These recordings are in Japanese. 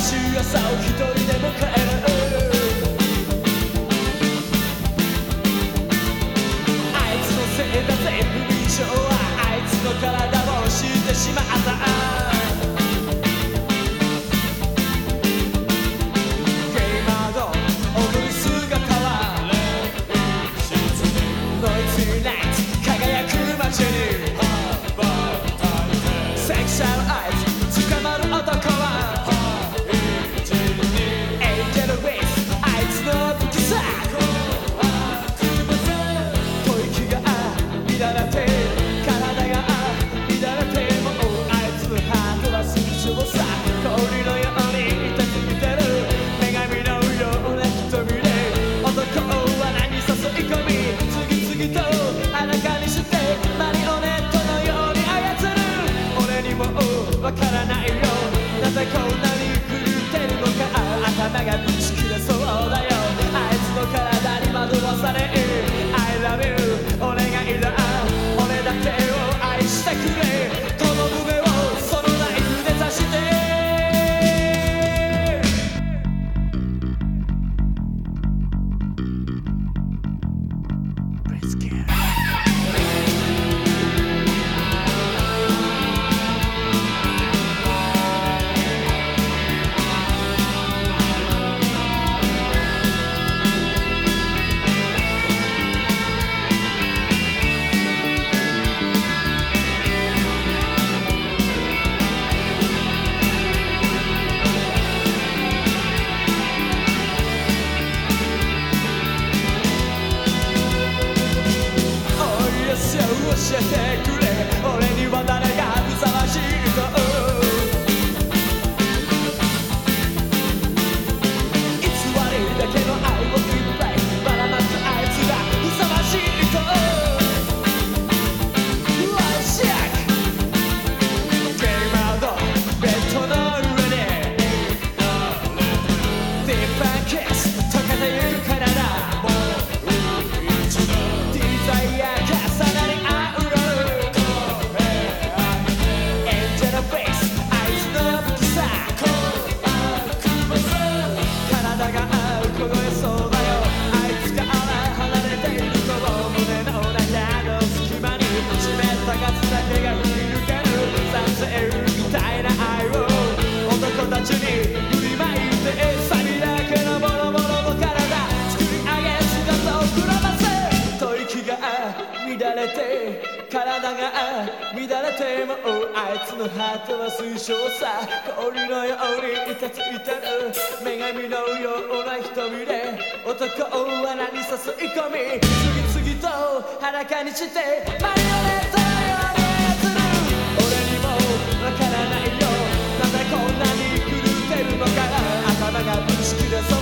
しい朝を一人でもえ俺には誰が乱れてもあいつのハートは水晶さ氷のようにいたついてる女神のような瞳で男を罠に誘い込み次々と裸にしてマリオネットのように操る俺にもわからないよなぜこんなに狂ってるのか頭がぶち切れそう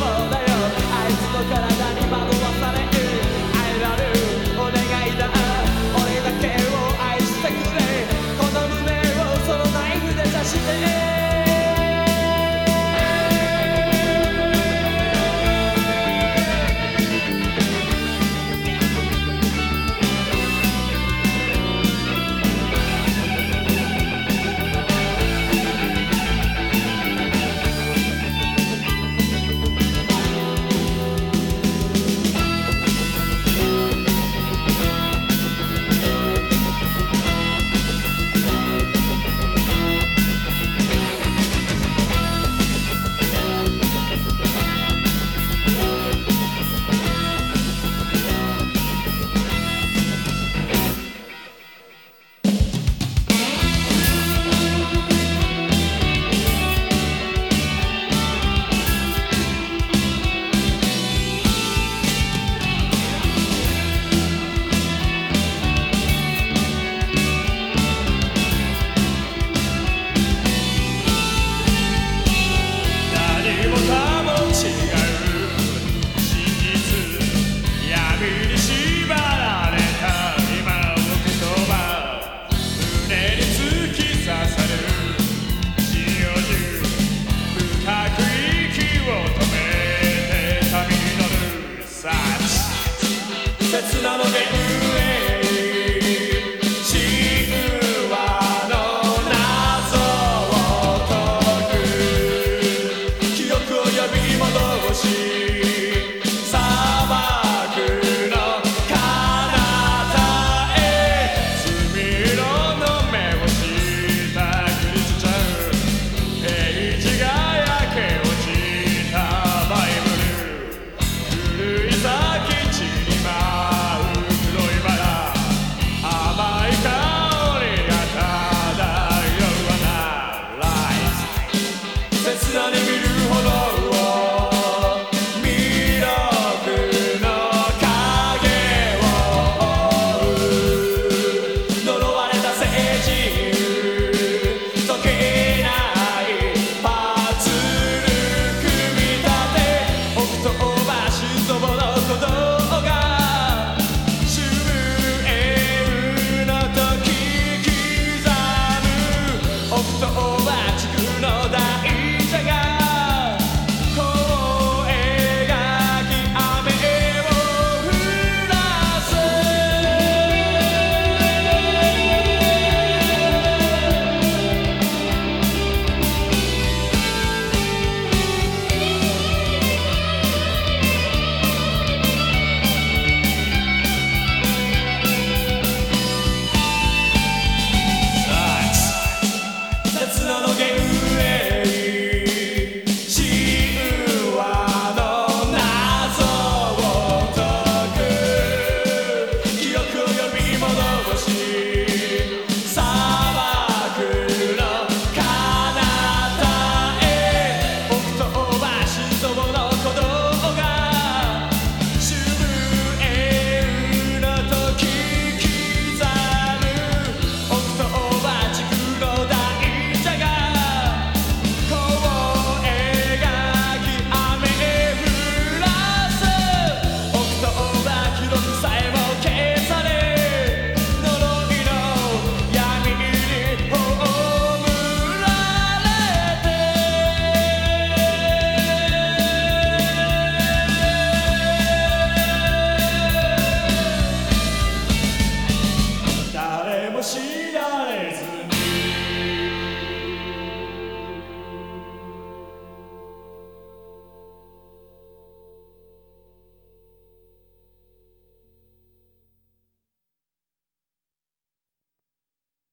Vamos!